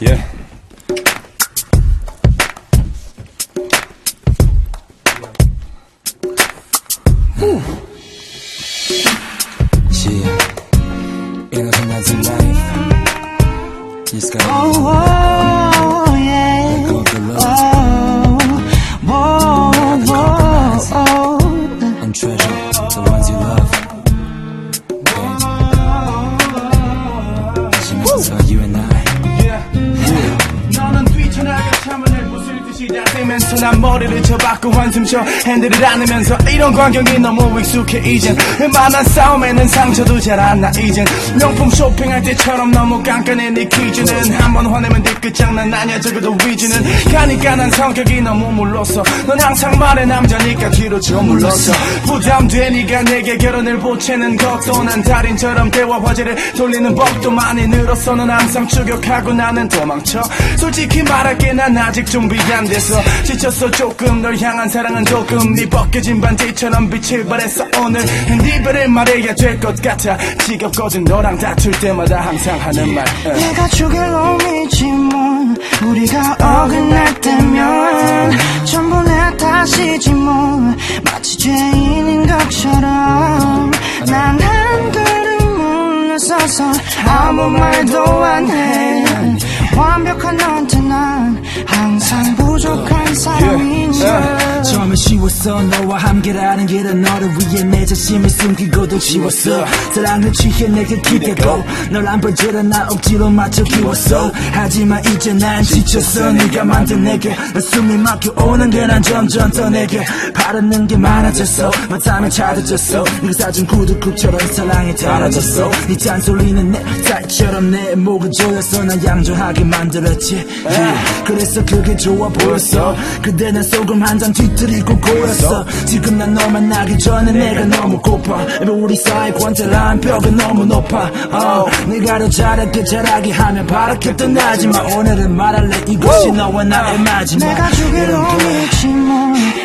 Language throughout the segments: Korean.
Yeah. Yeah. Innocent as life. Just gotta Oh, oh. 다니면서 난 머리를 쳐박고 쉬어 핸들을 안으면서 이런 광경이 너무 익숙해 이젠. 웬만한 싸움에는 상처도 잘 안 나 이젠. 명품 쇼핑할 때처럼 너무 깐깐해 네 퀴즈는 한번 화내면 뒤끝 장난 아니야 적어도 위즈는. 가니까 난 성격이 너무 물렀어 넌 항상 말해 남자니까 뒤로 저 물렀어 부담되니까 내게 결혼을 보채는 것도 난 달인처럼 대화 화제를 돌리는 법도 많이 늘었어 넌 항상 추격하고 나는 도망쳐. 솔직히 말할게 난 아직 준비 안 됐어. 지쳤어. 조금 널 향한 사랑은 조금 네 벗겨진 반지처럼 빛을 발했어 오늘 네 배를 말해야 될 것 같아. 지겹거든 너랑 다툴 때마다 항상 하는 말. 어. 내가 죽일 놈이지만 우리가 어긋날 때면 전부 내 탓이지 뭐 마치 죄인인 것처럼 난 한 걸음 물러서서 아무 말도 안해 완벽한 너한테 난 항상 걸 처음엔 쉬웠어. 너와 함께라는 길은 너를 위해 내 자신을 숨기고도 지웠어. 사랑을 취해 내게 기대고 널안 번지러 나 억지로 맞춰 키웠어. 하지만 이제 난 지쳤어. 네가 만든 내게 난 숨이 막혀 오는 게 난 점점 더 내게 바라는 게 많아졌어. 마땅히 찾아졌어. 네가 사준 구두굽처럼 사랑이 달아졌어. 네 잔소리는 내 딸처럼 내 목을 조여서 난 양조하게 만들었지. yeah. 그래서 그게 좋아 보였어. 그때 난 소금 한 잔 뒤틀 리고 고였어. 지금 난너 만나기 전에 내가 너무 고파. 우리 사이 권태란 벽은 너무 높아. Oh, 네가 더 잘할게 잘하게 하면 바라켰던 나지만 오늘은 말할래. 이것이 너와 나의 마지막 내가 이런 거. 놈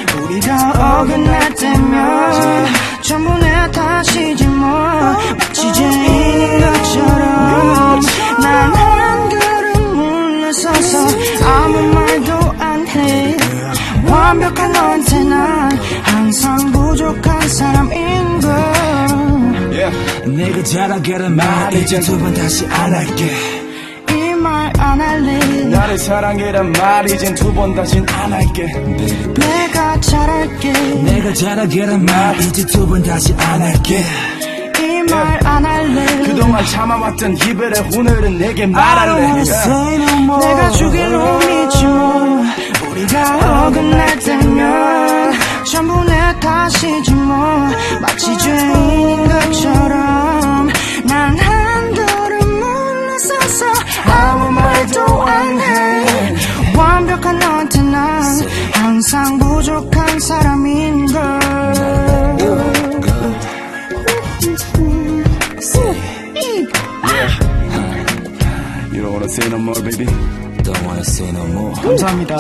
완벽한 난 항상 부족한 사람인 걸. Yeah. 내가 잘하게란 말 이제 두 번 다시 안 할게. 이 말 안 할래. 나를 사랑해란 말 이젠 두 번 다신 안 할게. 내가 잘할게. 내가 잘하게란 말 이제 두 번 다시 안 할게. 이 말 안 할래. 그동안 참아왔던 이별의 오늘은 내게 I don't 말할래. Wanna say 내 탓이지 뭐. 마치 죄인인 것처럼 난 한 걸음 물러서서 아무 말도 안해. 완벽한 너한테 난 항상 부족한 사람인 걸. You don't wanna say no more baby. Don't wanna say no more. 감사합니다